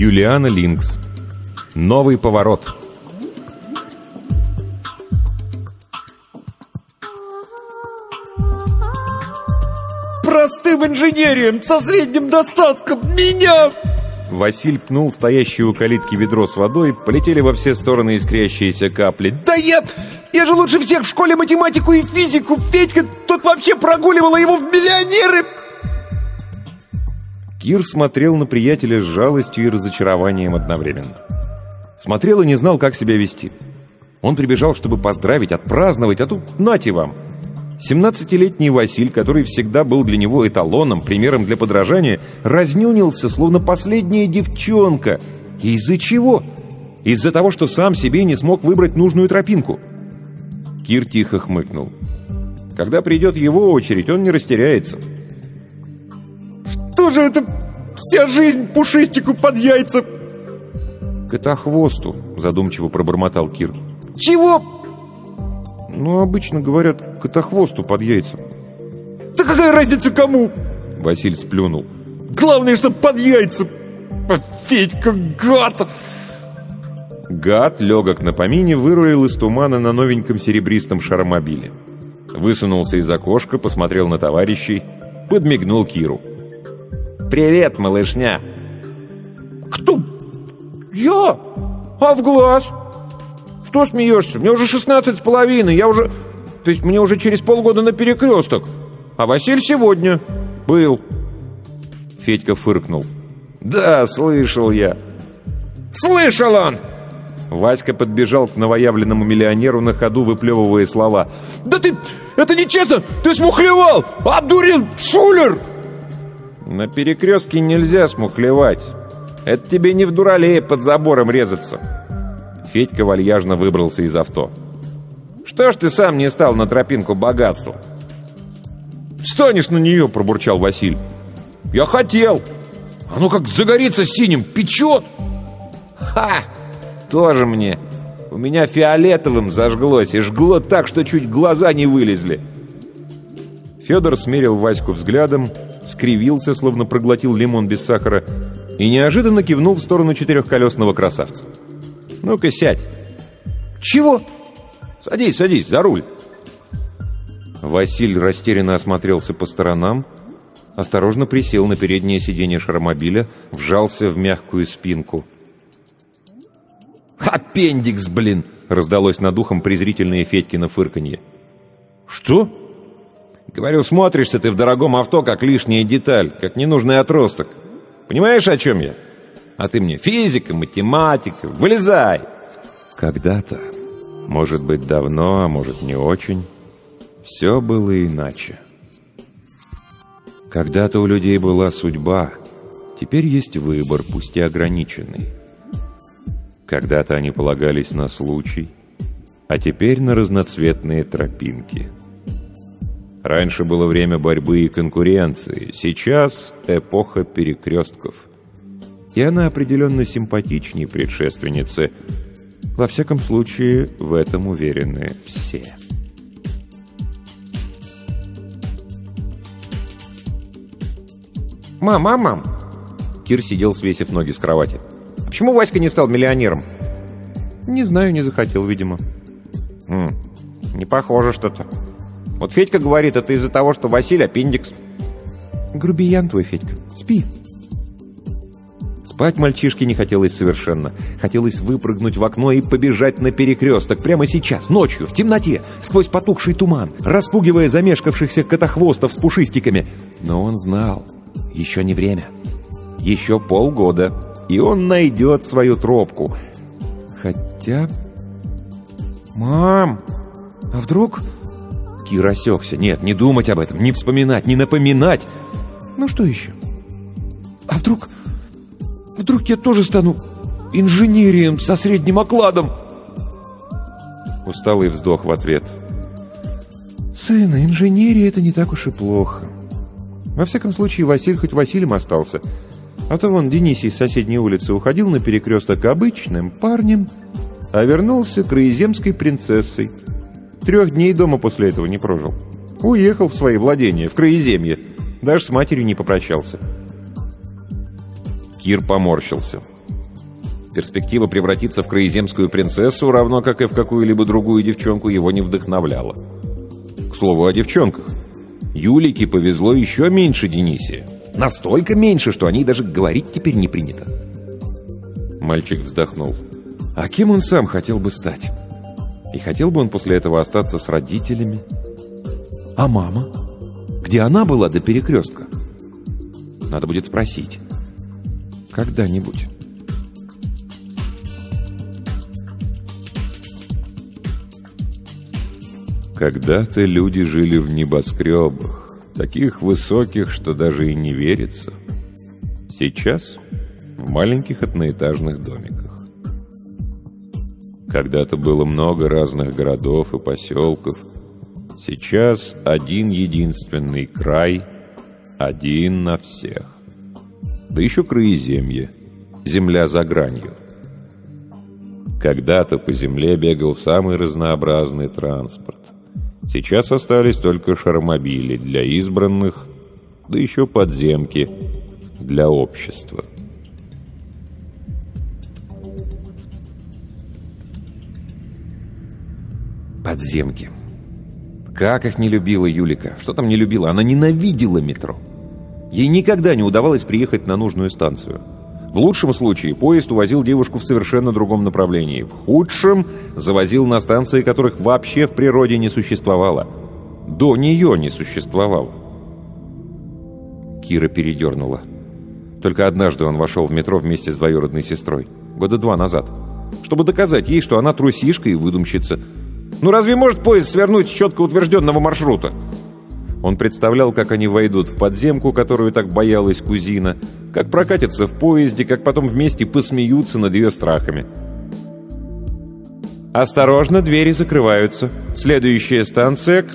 Юлиана Линкс. Новый поворот. Простым инженерием со средним достатком меня! Василь пнул стоящее у калитки ведро с водой, полетели во все стороны искрящиеся капли. Да я... Я же лучше всех в школе математику и физику. Петька тут вообще прогуливала его в миллионеры. Кир смотрел на приятеля с жалостью и разочарованием одновременно. Смотрел и не знал, как себя вести. Он прибежал, чтобы поздравить, отпраздновать, а тут нате вам. 17-летний Василь, который всегда был для него эталоном, примером для подражания, разнюнился, словно последняя девчонка. Из-за чего? Из-за того, что сам себе не смог выбрать нужную тропинку. Кир тихо хмыкнул. Когда придет его очередь, он не растеряется. Что же это вся жизнь пушистику под яйца? «Котохвосту», — задумчиво пробормотал Кир. Чего? «Ну, обычно говорят, котохвосту под яйца». Да какая разница кому? Василь сплюнул. Главное, что под яйца. Федька, гад! Гад, легок на помине, вырулил из тумана на новеньком серебристом шаромобиле. Высунулся из окошка, посмотрел на товарищей, подмигнул Киру. «Привет, малышня!» Кто? Я? А в глаз? Что смеешься? Мне уже 16 с половиной, я уже... То есть мне уже через полгода на перекресток. А Василь сегодня был. Федька фыркнул. «Да, слышал я». Слышал он! Васька подбежал к новоявленному миллионеру на ходу, выплевывая слова. Да ты... Это нечестно! Ты смухлевал! Обдурил! Шулер! «На перекрестке нельзя смухлевать. Это тебе не в дуралее под забором резаться». Федька вальяжно выбрался из авто. «Что ж ты сам не стал на тропинку богатства?» «Встанешь на нее!» — пробурчал Василь. «Я хотел! Оно как загорится синим, печет!» «Ха! Тоже мне! У меня фиолетовым зажглось, и жгло так, что чуть глаза не вылезли!» Федор смерил Ваську взглядом, скривился, словно проглотил лимон без сахара, и неожиданно кивнул в сторону четырехколесного красавца. «Ну-ка, сядь!» «Чего?» «Садись, садись, за руль!» Василь растерянно осмотрелся по сторонам, осторожно присел на переднее сиденье шаромобиля, вжался в мягкую спинку. «Аппендикс, блин!» — раздалось над ухом презрительное Федькино фырканье. «Что?» «Говорю, смотришься ты в дорогом авто, как лишняя деталь, как ненужный отросток. Понимаешь, о чем я? А ты мне физика, математика, вылезай!» Когда-то, может быть, давно, а может, не очень, все было иначе. Когда-то у людей была судьба, теперь есть выбор, пусть и ограниченный. Когда-то они полагались на случай, а теперь на разноцветные тропинки. Раньше было время борьбы и конкуренции, сейчас эпоха перекрестков. И она определенно симпатичнее предшественницы. Во всяком случае, в этом уверены все. «Мам, мам, мам!» Кир сидел, свесив ноги с кровати. «А почему Васька не стал миллионером?» «Не знаю, не захотел, видимо». «Хм, не похоже что-то. Вот Федька говорит, это из-за того, что Василий аппендикс». «Грубиян твой, Федька. Спи». Спать мальчишке не хотелось совершенно. Хотелось выпрыгнуть в окно и побежать на перекресток прямо сейчас, ночью, в темноте, сквозь потухший туман, распугивая замешкавшихся котохвостов с пушистиками. Но он знал, еще не время. Еще полгода, и он найдет свою тропку. Хотя... «Мам, а вдруг...» Кир осекся. Нет, не думать об этом, не вспоминать, не напоминать. «Ну что еще? А вдруг... Вдруг я тоже стану инженерием со средним окладом?» Усталый вздох в ответ. «Сын, инженерия — это не так уж и плохо. Во всяком случае, Василь хоть Василием остался. А то вон Денисий из соседней улицы уходил на перекресток обычным парнем, а вернулся краеземской принцессой. Трех дней дома после этого не прожил. Уехал в свои владения, в краеземье. Даже с матерью не попрощался. Кир поморщился. Перспектива превратиться в краеземскую принцессу, равно как и в какую-либо другую девчонку, его не вдохновляла. К слову о девчонках. Юлике повезло еще меньше Денисе. Настолько меньше, что о ней даже говорить теперь не принято. Мальчик вздохнул. А кем он сам хотел бы стать? И хотел бы он после этого остаться с родителями? А мама? Где она была до перекрестка? Надо будет спросить. Когда-нибудь. Когда-то люди жили в небоскребах, таких высоких, что даже и не верится. Сейчас в маленьких одноэтажных домиках. Когда-то было много разных городов и поселков. Сейчас один единственный край, один на всех. Да еще краеземье, земля за гранью. Когда-то по земле бегал самый разнообразный транспорт. Сейчас остались только шармобили для избранных, да еще подземки для общества. Подземки. Как их не любила Юлика? Что там не любила? Она ненавидела метро. Ей никогда не удавалось приехать на нужную станцию. В лучшем случае поезд увозил девушку в совершенно другом направлении. В худшем завозил на станции, которых вообще в природе не существовало. До нее не существовало. Кира передернула. Только однажды он вошел в метро вместе с двоюродной сестрой. Года два назад. Чтобы доказать ей, что она трусишка и выдумщица. Ну разве может поезд свернуть с четко утвержденного маршрута? Он представлял, как они войдут в подземку, которую так боялась кузина, как прокатятся в поезде, как потом вместе посмеются над ее страхами. «Осторожно, двери закрываются. Следующая станция...»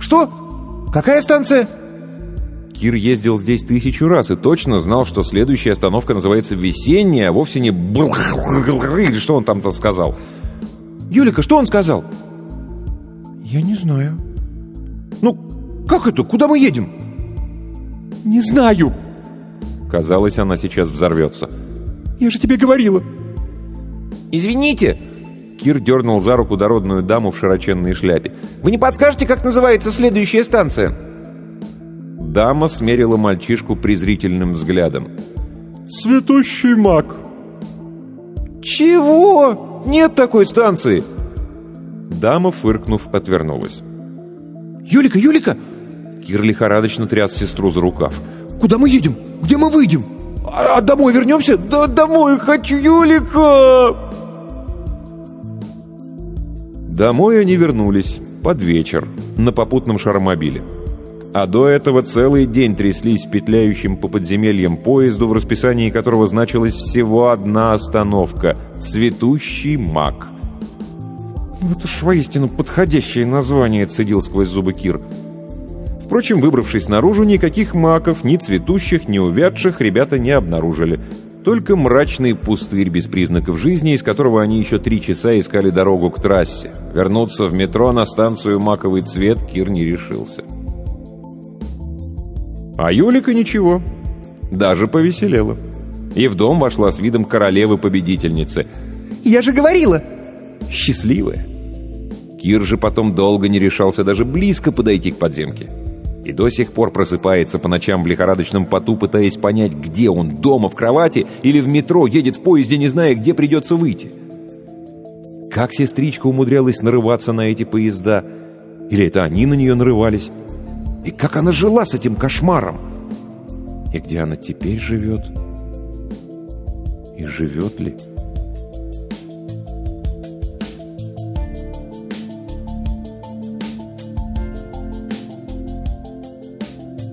«Что? Какая станция?» Кир ездил здесь тысячу раз и точно знал, что следующая остановка называется «Весенняя», а вовсе не или что он там-то сказал. «Юлика, что он сказал?» «Я не знаю». «Ну, как это? Куда мы едем?» «Не знаю». Казалось, она сейчас взорвется. «Я же тебе говорила». «Извините!» Кир дернул за руку дородную даму в широченной шляпе. «Вы не подскажете, как называется следующая станция?» Дама смерила мальчишку презрительным взглядом. «Цветущий маг». «Чего? Нет такой станции!» Дама, фыркнув, отвернулась. «Юлика, Юлика!» Кир лихорадочно тряс сестру за рукав. «Куда мы едем? Где мы выйдем? А, а домой вернемся? Да домой хочу, Юлика!» Домой они вернулись под вечер на попутном шаромобиле. А до этого целый день тряслись в петляющем по подземельям поезду, в расписании которого значилась всего одна остановка — «Цветущий маг». «Вот уж воистину подходящее название», — цедил сквозь зубы Кир. Впрочем, выбравшись наружу, никаких маков, ни цветущих, ни увядших, ребята не обнаружили. Только мрачный пустырь без признаков жизни, из которого они еще три часа искали дорогу к трассе. Вернуться в метро на станцию «Маковый цвет» Кир не решился. А Юлика ничего, даже повеселела. И в дом вошла с видом королевы-победительницы. «Я же говорила!» Счастливая. Кир же потом долго не решался даже близко подойти к подземке. И до сих пор просыпается по ночам в лихорадочном поту, пытаясь понять, где он, дома в кровати или в метро, едет в поезде, не зная, где придется выйти. Как сестричка умудрялась нарываться на эти поезда? Или это они на нее нарывались? И как она жила с этим кошмаром? И где она теперь живет? И живет ли?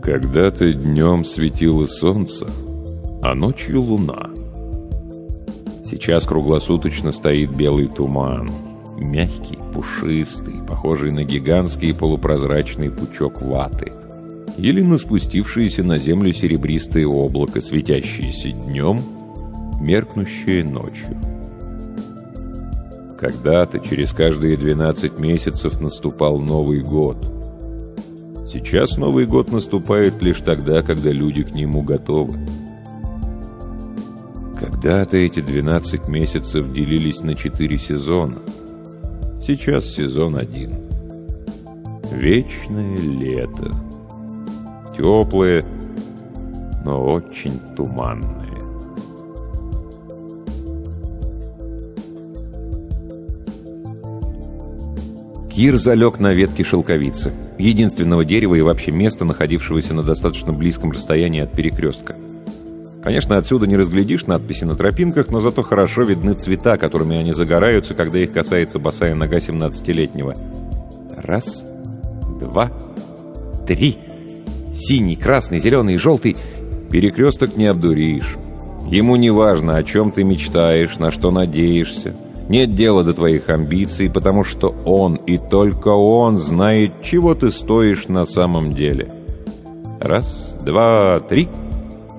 Когда-то днем светило солнце, а ночью луна. Сейчас круглосуточно стоит белый туман, мягкий, пушистый, похожий на гигантский полупрозрачный пучок ваты, или на спустившееся на землю серебристое облако, светящееся днем, меркнущее ночью. Когда-то через каждые 12 месяцев наступал Новый год. Сейчас Новый год наступает лишь тогда, когда люди к нему готовы. Когда-то эти 12 месяцев делились на 4 сезона. Сейчас сезон один. Вечное лето. Теплое, но очень туманное. Кир залег на ветке шелковицы, единственного дерева и вообще места, находившегося на достаточно близком расстоянии от перекрестка. Конечно, отсюда не разглядишь надписи на тропинках, но зато хорошо видны цвета, которыми они загораются, когда их касается босая нога 17-летнего. Раз, два, три. Синий, красный, зеленый, желтый. Перекресток не обдуришь. Ему не важно, о чем ты мечтаешь, на что надеешься. Нет дела до твоих амбиций, потому что он и только он знает, чего ты стоишь на самом деле. Раз, два, три.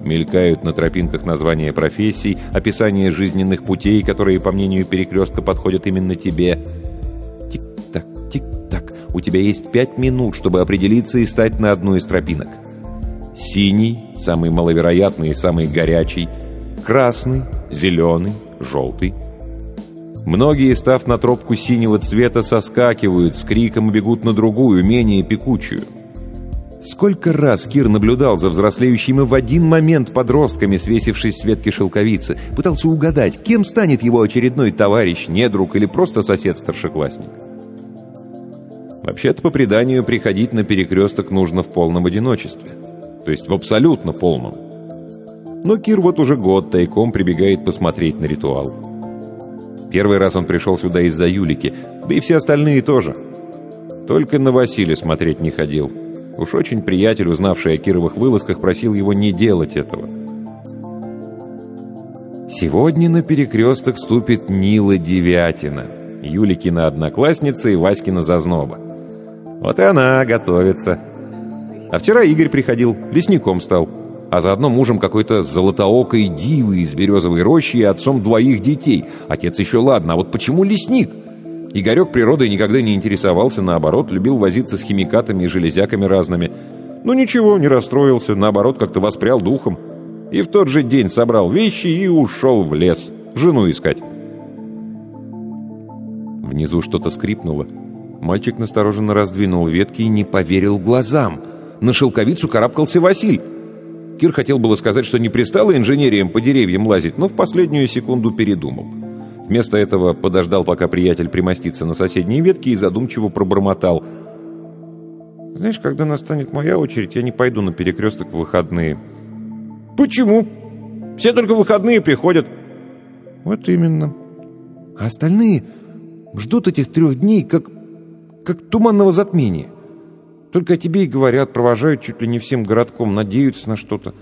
Мелькают на тропинках названия профессий, описание жизненных путей, которые, по мнению перекрестка, подходят именно тебе. Тик-так, тик-так. У тебя есть пять минут, чтобы определиться и стать на одну из тропинок. Синий, самый маловероятный и самый горячий. Красный, зеленый, желтый. Многие, став на тропку синего цвета, соскакивают, с криком бегут на другую, менее пекучую. Сколько раз Кир наблюдал за взрослеющими в один момент подростками, свесившись с ветки шелковицы, пытался угадать, кем станет его очередной товарищ, недруг или просто сосед-старшеклассник. Вообще-то, по преданию, приходить на перекресток нужно в полном одиночестве. То есть в абсолютно полном. Но Кир вот уже год тайком прибегает посмотреть на ритуал. Первый раз он пришел сюда из-за Юлики, да и все остальные тоже. Только на Василия смотреть не ходил. Уж очень приятель, узнавший о Кировых вылазках, просил его не делать этого. Сегодня на перекресток ступит Нила Девятина, Юликина одноклассница и Васькина зазноба. Вот и она готовится. А вчера Игорь приходил, лесником стал а заодно мужем какой-то золотоокой дивы из березовой рощи и отцом двоих детей. Отец еще ладно, а вот почему лесник? Игорек природой никогда не интересовался, наоборот, любил возиться с химикатами и железяками разными. Ну ничего, не расстроился, наоборот, как-то воспрял духом. И в тот же день собрал вещи и ушел в лес, жену искать. Внизу что-то скрипнуло. Мальчик настороженно раздвинул ветки и не поверил глазам. На шелковицу карабкался Василь. Кир хотел было сказать, что не пристало инженериям по деревьям лазить, но в последнюю секунду передумал. Вместо этого подождал, пока приятель примостится на соседней ветке и задумчиво пробормотал. «Знаешь, когда настанет моя очередь, я не пойду на перекресток в выходные». «Почему? Все только в выходные приходят». «Вот именно. А остальные ждут этих трех дней, как, как туманного затмения». Только о тебе и говорят, провожают чуть ли не всем городком, надеются на что-то.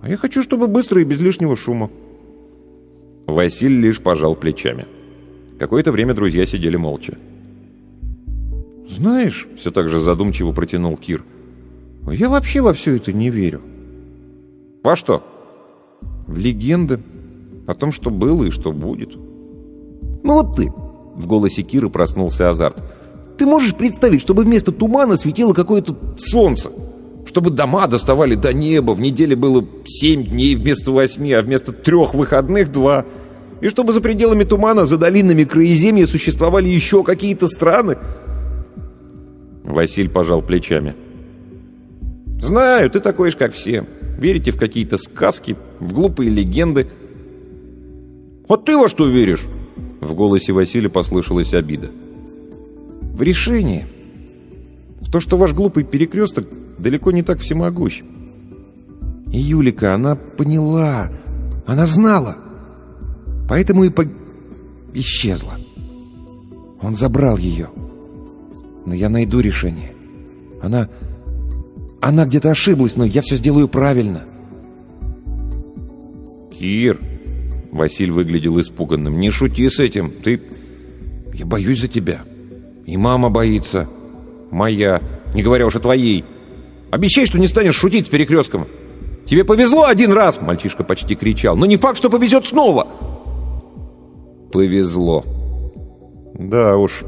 А я хочу, чтобы быстро и без лишнего шума». Василий лишь пожал плечами. Какое-то время друзья сидели молча. «Знаешь», — все так же задумчиво протянул Кир, Я вообще во все это не верю. Во что? В легенды. О том, что было и что будет. Ну вот ты. В голосе Киры проснулся азарт. Ты можешь представить, чтобы вместо тумана светило какое-то солнце? Чтобы дома доставали до неба, в неделе было семь дней вместо восьми, а вместо трех выходных два. И чтобы за пределами тумана, за долинами краеземья существовали еще какие-то страны. Василь пожал плечами. «Знаю, ты такой же, как все. Верите в какие-то сказки, в глупые легенды». «А ты во что веришь?» В голосе Василия послышалась обида. «В решение. То, что ваш глупый перекресток далеко не так всемогущ. И Юлика, она поняла, она знала, поэтому и по... исчезла. Он забрал ее. Но я найду решение. Она... Она где-то ошиблась, но я все сделаю правильно. Кир, Василь выглядел испуганным. Не шути с этим. Ты... Я боюсь за тебя. И мама боится. Моя. Не говоря уж о твоей. Обещай, что не станешь шутить с перекрестком. Тебе повезло один раз, мальчишка почти кричал. Но не факт, что повезет снова. Повезло. Да уж.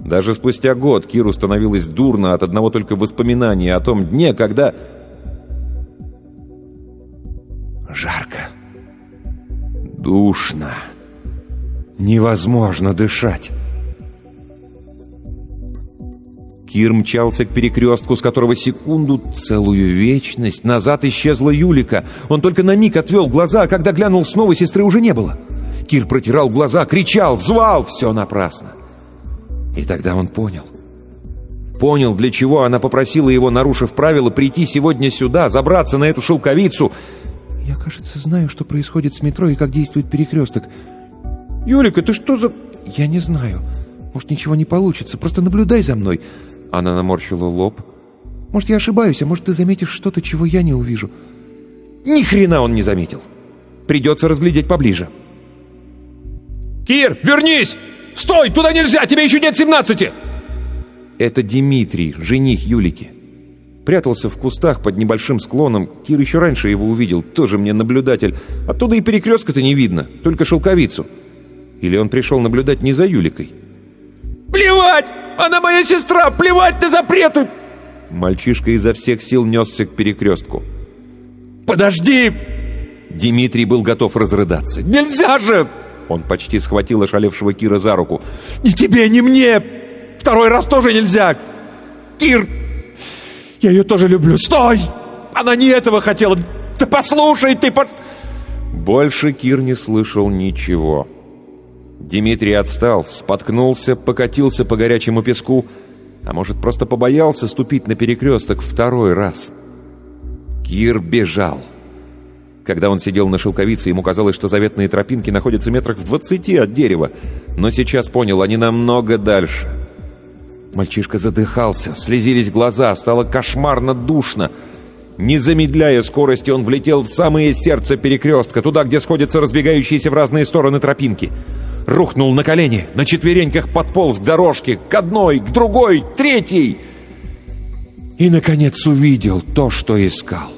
Даже спустя год Киру становилось дурно от одного только воспоминания о том дне, когда... Жарко. Душно. Невозможно дышать. Кир мчался к перекрестку, с которого секунду, целую вечность, назад исчезла Юлика. Он только на миг отвел глаза, а когда глянул снова, сестры уже не было. Кир протирал глаза, кричал, звал, все напрасно. И тогда он понял. Понял, для чего она попросила его, нарушив правила, прийти сегодня сюда, забраться на эту шелковицу. «Я, кажется, знаю, что происходит с метро и как действует перекресток. Юлика, ты что за...» «Я не знаю. Может, ничего не получится. Просто наблюдай за мной. Она наморщила лоб. «Может, я ошибаюсь, а может, ты заметишь что-то, чего я не увижу?» «Ни хрена он не заметил! Придется разглядеть поближе!» «Кир, вернись! Стой! Туда нельзя! Тебе еще нет семнадцати!» Это Дмитрий, жених Юлики. Прятался в кустах под небольшим склоном. Кир еще раньше его увидел, тоже мне наблюдатель. Оттуда и перекрестка-то не видно, только шелковицу. Или он пришел наблюдать не за Юликой? «Плевать! Она моя сестра! Плевать на запреты!» Мальчишка изо всех сил несся к перекрестку. «Подожди!» Дмитрий был готов разрыдаться. «Нельзя же!» Он почти схватил ошалевшего Кира за руку. «Ни тебе, ни мне! Второй раз тоже нельзя! Кир! Я ее тоже люблю! Стой! Она не этого хотела! Ты послушай, ты по...» Больше Кир не слышал ничего. Дмитрий отстал, споткнулся, покатился по горячему песку, а может, просто побоялся ступить на перекресток второй раз. Кир бежал. Когда он сидел на шелковице, ему казалось, что заветные тропинки находятся метрах в двадцати от дерева, но сейчас понял, они намного дальше. Мальчишка задыхался, слезились глаза, стало кошмарно душно. Не замедляя скорости, он влетел в самое сердце перекрестка, туда, где сходятся разбегающиеся в разные стороны тропинки рухнул на колени, на четвереньках подполз к дорожке, к одной, к другой, к третьей. И, наконец, увидел то, что искал.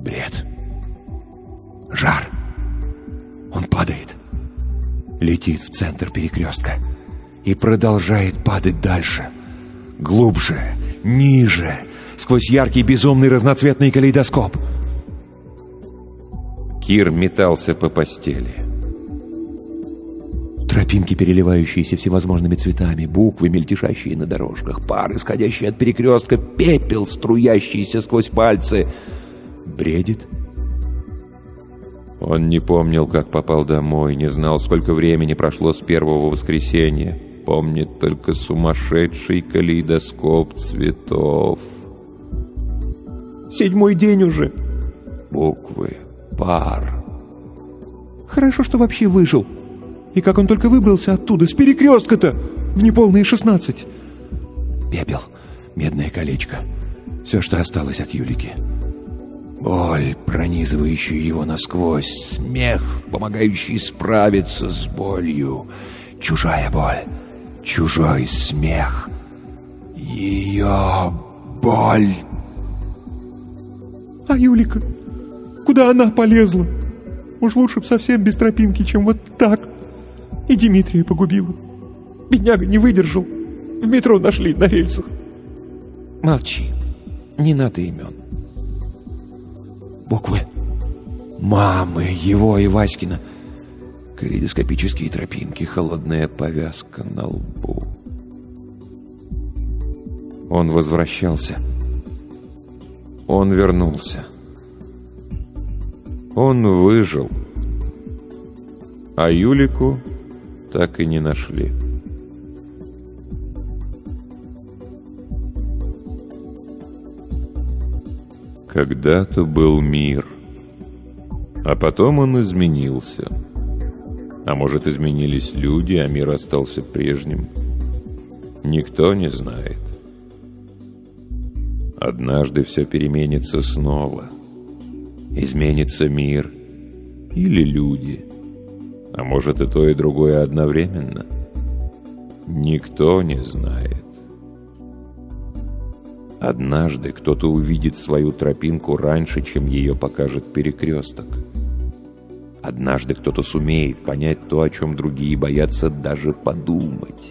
Бред. Жар. Он падает. Летит в центр перекрестка. И продолжает падать дальше. Глубже, ниже, сквозь яркий безумный разноцветный калейдоскоп — Кир метался по постели. Тропинки, переливающиеся всевозможными цветами, буквы, мельтешащие на дорожках, пар, исходящий от перекрестка, пепел, струящийся сквозь пальцы. Бредит? Он не помнил, как попал домой, не знал, сколько времени прошло с первого воскресенья. Помнит только сумасшедший калейдоскоп цветов. Седьмой день уже. Буквы, пар. Хорошо, что вообще выжил. И как он только выбрался оттуда, с перекрестка-то, в неполные шестнадцать. Пепел, медное колечко. Все, что осталось от Юлики. Боль, пронизывающая его насквозь. Смех, помогающий справиться с болью. Чужая боль. Чужой смех. нее боль. А Юлика? Куда она полезла? Уж лучше б совсем без тропинки, чем вот так. И Дмитрия погубила. Бедняга не выдержал. В метро нашли на рельсах. Молчи. Не надо имен. Буквы. Мамы его и Васькина. Калейдоскопические тропинки, холодная повязка на лбу. Он возвращался. Он вернулся. Он выжил. А Юлику так и не нашли. Когда-то был мир. А потом он изменился. А может, изменились люди, а мир остался прежним. Никто не знает. Однажды все переменится снова. Изменится мир или люди. А может и то, и другое одновременно. Никто не знает. Однажды кто-то увидит свою тропинку раньше, чем ее покажет перекресток. Однажды кто-то сумеет понять то, о чем другие боятся даже подумать.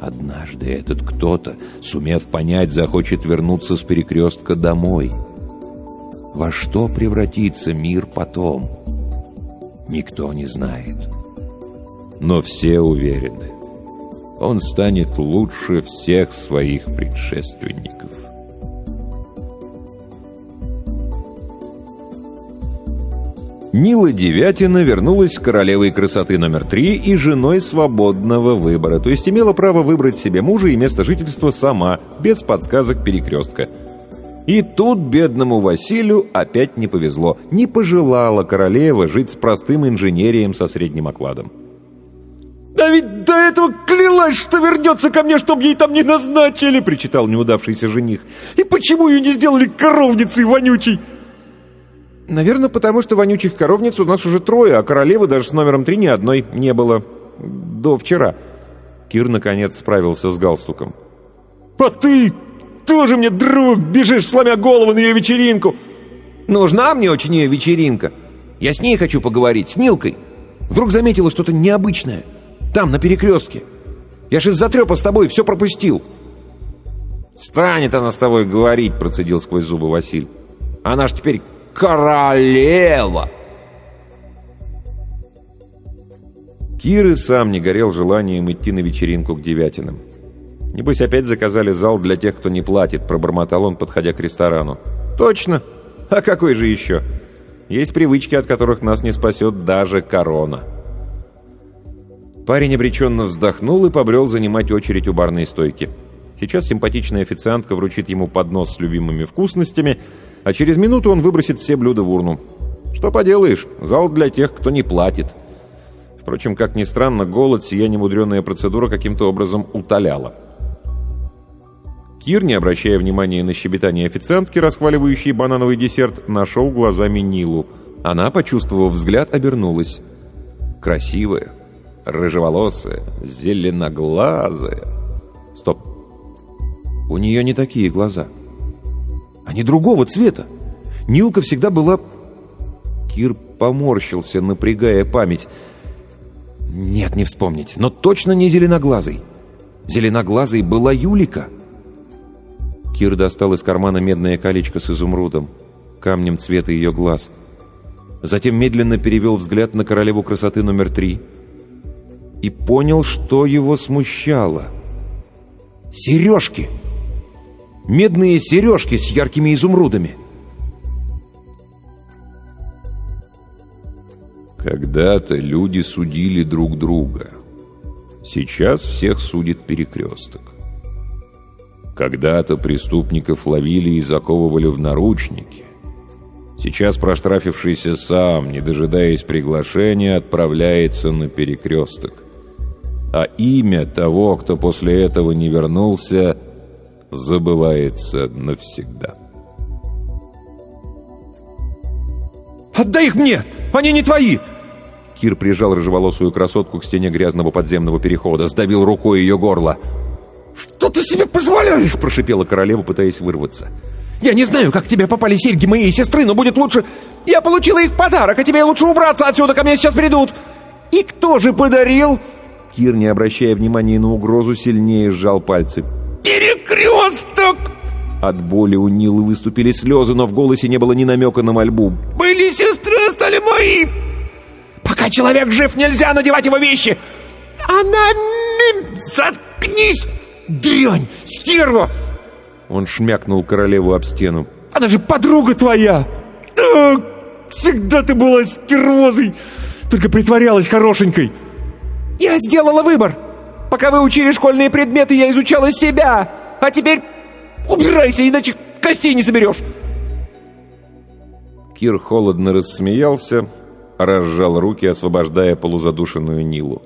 Однажды этот кто-то, сумев понять, захочет вернуться с перекрестка домой. Во что превратится мир потом? Никто не знает. Но все уверены. Он станет лучше всех своих предшественников. Нила Девятина вернулась королевой красоты номер три и женой свободного выбора, то есть имела право выбрать себе мужа и место жительства сама, без подсказок перекрестка. И тут бедному Василию опять не повезло. Не пожелала королева жить с простым инженерием со средним окладом. «Да ведь до этого клялась, что вернется ко мне, чтобы ей там не назначили!» — причитал неудавшийся жених. «И почему ее не сделали коровницей вонючей?» Наверное, потому что вонючих коровниц у нас уже трое, а королевы даже с номером три ни одной не было. До вчера. Кир, наконец, справился с галстуком. «А ты тоже мне друг! Бежишь, сломя голову на ее вечеринку!» «Нужна мне очень ее вечеринка. Я с ней хочу поговорить, с Нилкой. Вдруг заметила что-то необычное. Там, на перекрестке. Я же из-за трепа с тобой все пропустил». «Станет она с тобой говорить», — процедил сквозь зубы Василь. «Она ж теперь королева!» Кир и сам не горел желанием идти на вечеринку к девятинам. Небось, опять заказали зал для тех, кто не платит, пробормотал он, подходя к ресторану. «Точно! А какой же еще? Есть привычки, от которых нас не спасет даже корона». Парень обреченно вздохнул и побрел занимать очередь у барной стойки. Сейчас симпатичная официантка вручит ему поднос с любимыми вкусностями – а через минуту он выбросит все блюда в урну. Что поделаешь, зал для тех, кто не платит. Впрочем, как ни странно, голод сия немудреная процедура каким-то образом утоляла. Кир, не обращая внимания на щебетание официантки, расхваливающей банановый десерт, нашел глазами Нилу. Она, почувствовав взгляд, обернулась. Красивая, рыжеволосая, зеленоглазая. Стоп. У нее не такие глаза. — они другого цвета. Нилка всегда была... Кир поморщился, напрягая память. Нет, не вспомнить, но точно не зеленоглазый. Зеленоглазой была Юлика. Кир достал из кармана медное колечко с изумрудом, камнем цвета ее глаз. Затем медленно перевел взгляд на королеву красоты номер три и понял, что его смущало. «Сережки!» медные сережки с яркими изумрудами. Когда-то люди судили друг друга. Сейчас всех судит перекресток. Когда-то преступников ловили и заковывали в наручники. Сейчас проштрафившийся сам, не дожидаясь приглашения, отправляется на перекресток. А имя того, кто после этого не вернулся – забывается навсегда. «Отдай их мне! Они не твои!» Кир прижал рыжеволосую красотку к стене грязного подземного перехода, сдавил рукой ее горло. «Что ты себе позволяешь?» — прошипела королева, пытаясь вырваться. «Я не знаю, как тебе попали серьги моей сестры, но будет лучше... Я получила их подарок, а тебе лучше убраться отсюда, ко мне сейчас придут!» «И кто же подарил?» Кир, не обращая внимания на угрозу, сильнее сжал пальцы. «Перекресток!» От боли у Нилы выступили слезы, но в голосе не было ни намека на мольбу. «Были сестры, стали мои! Пока человек жив, нельзя надевать его вещи! Она... Заткнись! Дрянь! Стерва!» Он шмякнул королеву об стену. «Она же подруга твоя! Так, всегда ты была стервозой, только притворялась хорошенькой!» «Я сделала выбор! Пока вы учили школьные предметы, я изучала себя! А теперь убирайся, иначе костей не соберешь!» Кир холодно рассмеялся, разжал руки, освобождая полузадушенную Нилу.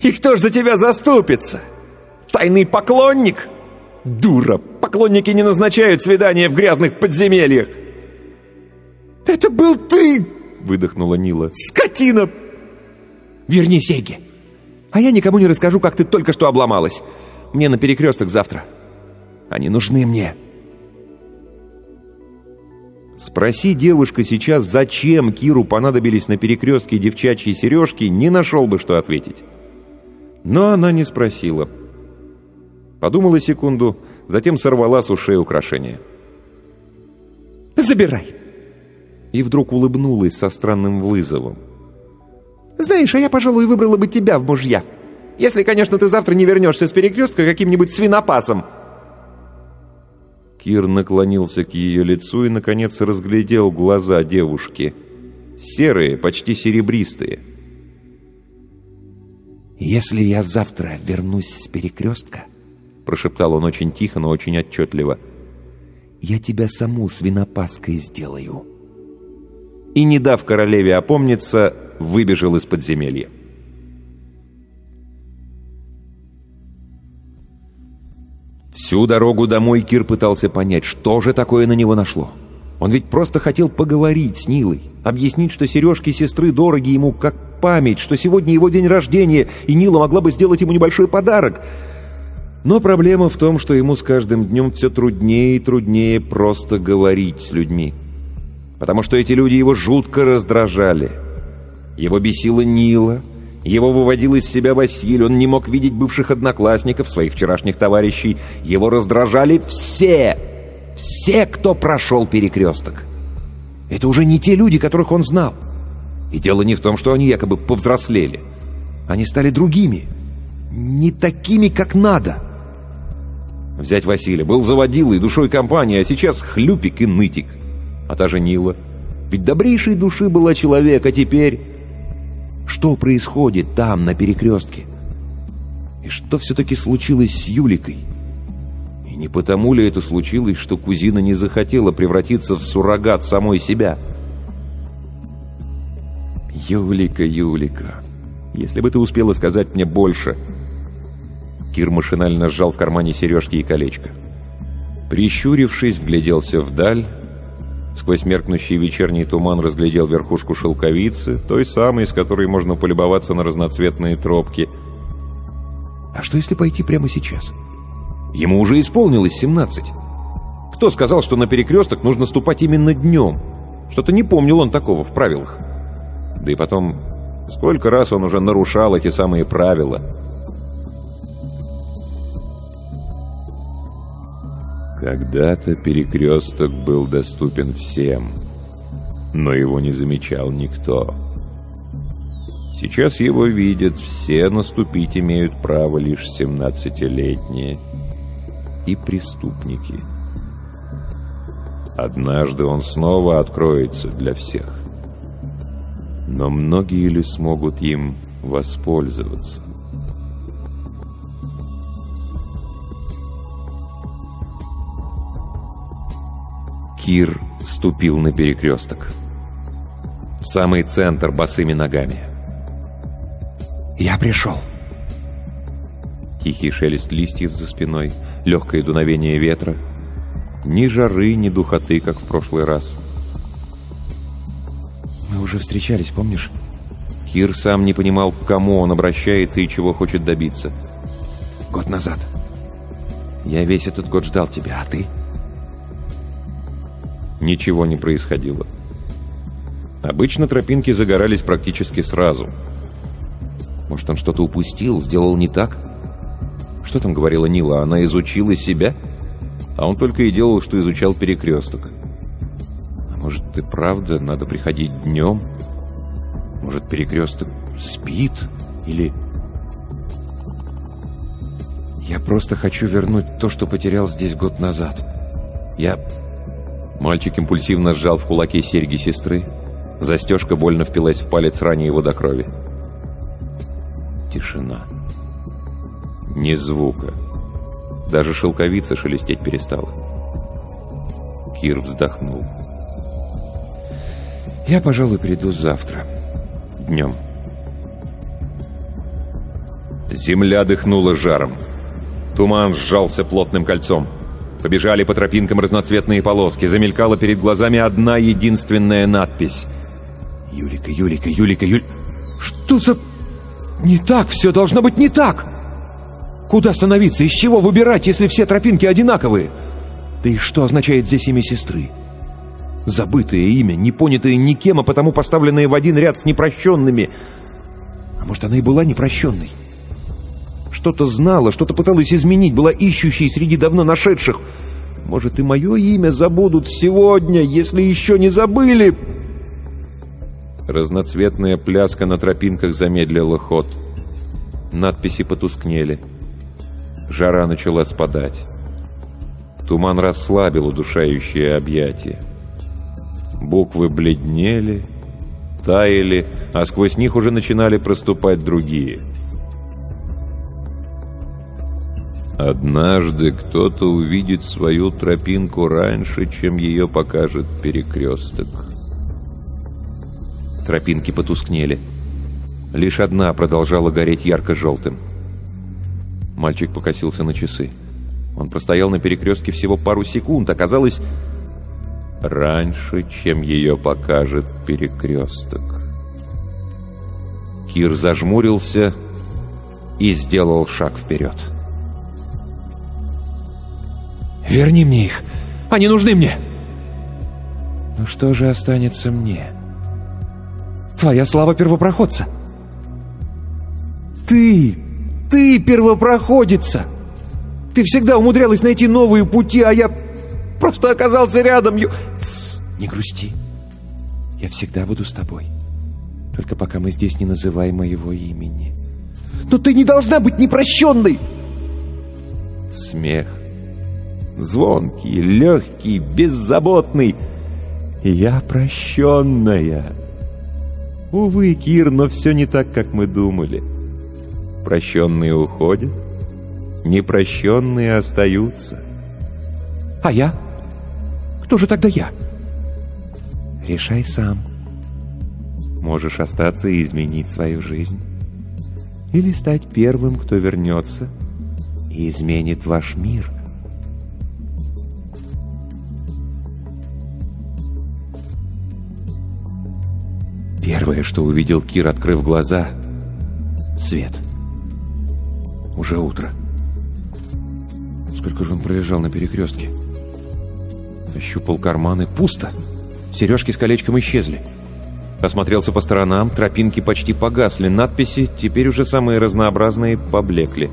«И кто ж за тебя заступится? Тайный поклонник?» «Дура! Поклонники не назначают свидания в грязных подземельях!» «Это был ты!» — выдохнула Нила. «Скотина!» «Верни серьги! А я никому не расскажу, как ты только что обломалась. Мне на перекресток завтра. Они нужны мне!» Спроси девушка сейчас, зачем Киру понадобились на перекрестке девчачьи сережки, не нашел бы, что ответить. Но она не спросила. Подумала секунду, затем сорвала с ушей украшения. «Забирай!» И вдруг улыбнулась со странным вызовом. «Знаешь, а я, пожалуй, выбрала бы тебя в мужья. Если, конечно, ты завтра не вернешься с перекрестка каким-нибудь свинопасом». Кир наклонился к ее лицу и, наконец, разглядел глаза девушки. Серые, почти серебристые. «Если я завтра вернусь с перекрестка», — прошептал он очень тихо, но очень отчетливо, «я тебя саму свинопаской сделаю». И, не дав королеве опомниться, выбежал из подземелья. Всю дорогу домой Кир пытался понять, что же такое на него нашло. Он ведь просто хотел поговорить с Нилой, объяснить, что сережки сестры дороги ему как память, что сегодня его день рождения, и Нила могла бы сделать ему небольшой подарок. Но проблема в том, что ему с каждым днем все труднее и труднее просто говорить с людьми. Потому что эти люди его жутко раздражали. Его бесила Нила, его выводил из себя Василий, он не мог видеть бывших одноклассников, своих вчерашних товарищей. Его раздражали все, все, кто прошел перекресток. Это уже не те люди, которых он знал. И дело не в том, что они якобы повзрослели. Они стали другими, не такими, как надо. Взять Василия. Был заводилой, душой компании, а сейчас хлюпик и нытик. А та же Нила. Ведь добрейшей души была человек, а теперь... Что происходит там, на перекрестке? И что все-таки случилось с Юликой? И не потому ли это случилось, что кузина не захотела превратиться в суррогат самой себя? Юлика, Юлика, если бы ты успела сказать мне больше... Кир машинально сжал в кармане сережки и колечко. Прищурившись, вгляделся вдаль, Сквозь меркнущий вечерний туман разглядел верхушку шелковицы, той самой, с которой можно полюбоваться на разноцветные тропки. А что если пойти прямо сейчас? Ему уже исполнилось 17. Кто сказал, что на перекресток нужно ступать именно днем? Что-то не помнил он такого в правилах. Да и потом, сколько раз он уже нарушал эти самые правила — Когда-то перекресток был доступен всем, но его не замечал никто. Сейчас его видят все, наступить имеют право лишь 17-летние и преступники. Однажды он снова откроется для всех. Но многие ли смогут им воспользоваться? Кир ступил на перекресток. В самый центр босыми ногами. «Я пришел!» Тихий шелест листьев за спиной, легкое дуновение ветра. Ни жары, ни духоты, как в прошлый раз. «Мы уже встречались, помнишь?» Кир сам не понимал, к кому он обращается и чего хочет добиться. «Год назад. Я весь этот год ждал тебя, а ты? Ничего не происходило. Обычно тропинки загорались практически сразу. Может, он что-то упустил, сделал не так? Что там говорила Нила? Она изучила себя? А он только и делал, что изучал перекресток. А может, и правда надо приходить днем? Может, перекресток спит? Или... Я просто хочу вернуть то, что потерял здесь год назад. Я... Мальчик импульсивно сжал в кулаке серьги сестры. Застежка больно впилась в палец, ранее его до крови. Тишина. Ни звука. Даже шелковица шелестеть перестала. Кир вздохнул. «Я, пожалуй, приду завтра. Днем». Земля дыхнула жаром. Туман сжался плотным кольцом. Побежали по тропинкам разноцветные полоски. Замелькала перед глазами одна единственная надпись. «Юлика, Юлика, Юлика, Юль...» «Что за... Не так, все должно быть не так!» «Куда становиться? Из чего выбирать, если все тропинки одинаковые?» «Да и что означает здесь имя сестры?» Забытое имя, не понятое никем, а потому поставленное в один ряд с непрощенными. А может, она и была непрощенной? Что-то знала, что-то пыталась изменить, была ищущей среди давно нашедших. Может, и мое имя забудут сегодня, если еще не забыли. Разноцветная пляска на тропинках замедлила ход. Надписи потускнели. Жара начала спадать. Туман расслабил удушающее объятие. Буквы бледнели, таяли, а сквозь них уже начинали проступать другие — Однажды кто-то увидит свою тропинку раньше, чем ее покажет перекресток. Тропинки потускнели. Лишь одна продолжала гореть ярко-желтым. Мальчик покосился на часы. Он простоял на перекрестке всего пару секунд. Оказалось, раньше, чем ее покажет перекресток. Кир зажмурился и сделал шаг вперед. Верни мне их. Они нужны мне. Ну что же останется мне? Твоя слава первопроходца. Ты, ты первопроходица. Ты всегда умудрялась найти новые пути, а я просто оказался рядом. Ю... Тс, не грусти. Я всегда буду с тобой. Только пока мы здесь не называй моего имени. Но ты не должна быть непрощенной. Смех Звонкий, легкий, беззаботный. Я прощенная. Увы, Кир, но все не так, как мы думали. Прощенные уходят, непрощенные остаются. А я? Кто же тогда я? Решай сам. Можешь остаться и изменить свою жизнь. Или стать первым, кто вернется и изменит ваш мир. Первое, что увидел Кир, открыв глаза — свет. Уже утро. Сколько же он пролежал на перекрестке? Ощупал карманы. Пусто. Сережки с колечком исчезли. Осмотрелся по сторонам, тропинки почти погасли, надписи, теперь уже самые разнообразные, поблекли.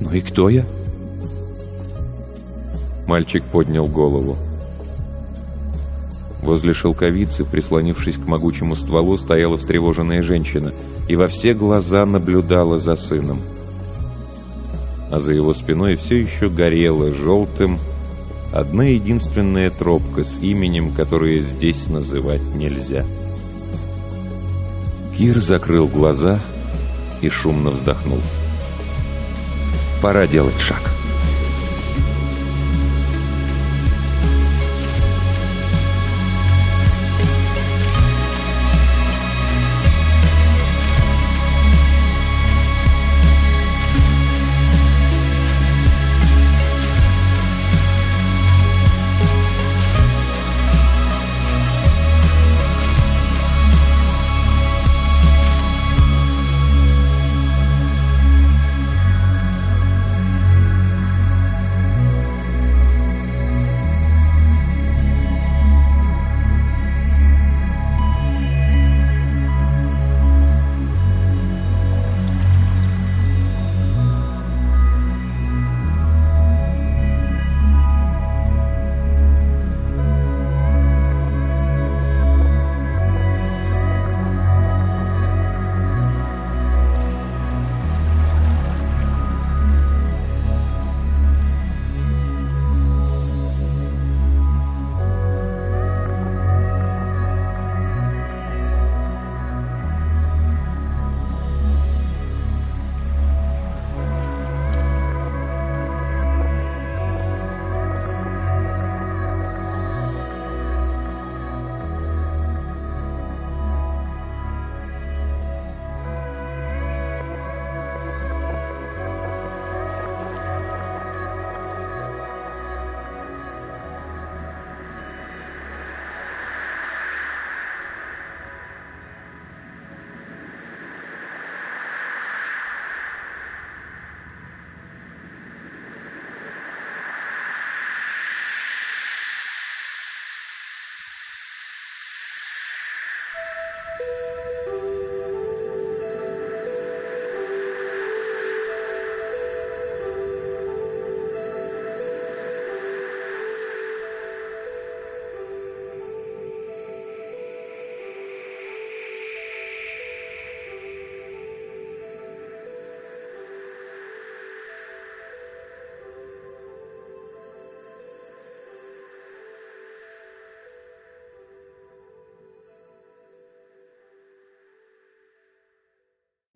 «Ну и кто я?» Мальчик поднял голову. Возле шелковицы, прислонившись к могучему стволу, стояла встревоженная женщина и во все глаза наблюдала за сыном. А за его спиной все еще горела желтым одна единственная тропка с именем, которое здесь называть нельзя. Кир закрыл глаза и шумно вздохнул. «Пора делать шаг».